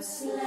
have slain.